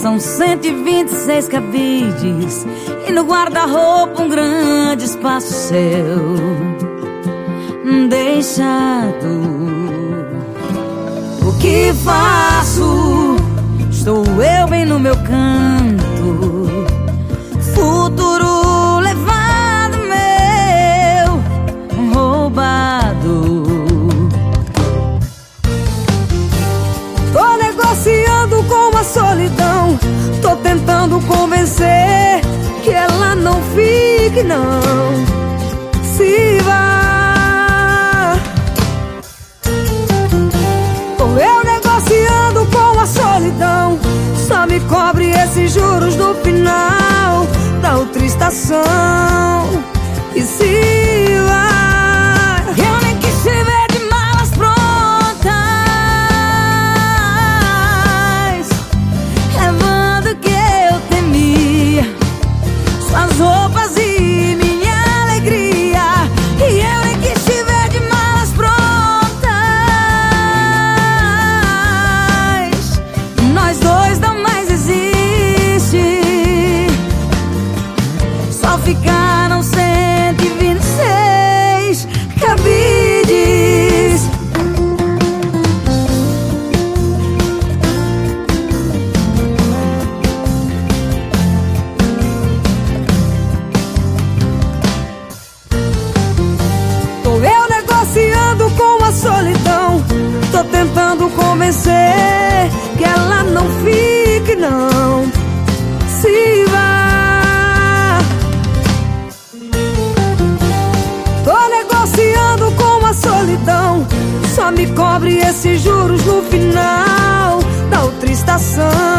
São 126 cabides e no guarda-roupa um grande espaço seu deixado. O que faço? Estou eu bem no meu canto. Futuro levado meu, roubado. Tô negociando com a solidão. Tô tentando convencer que ela não fique, não. Se vá. Tô eu negociando com a solidão. Só me cobre esses juros no final da outra estação. E se convencer que ela não fique, não se vá. Tô negociando com a solidão, só me cobre esses juros no final da outra estação.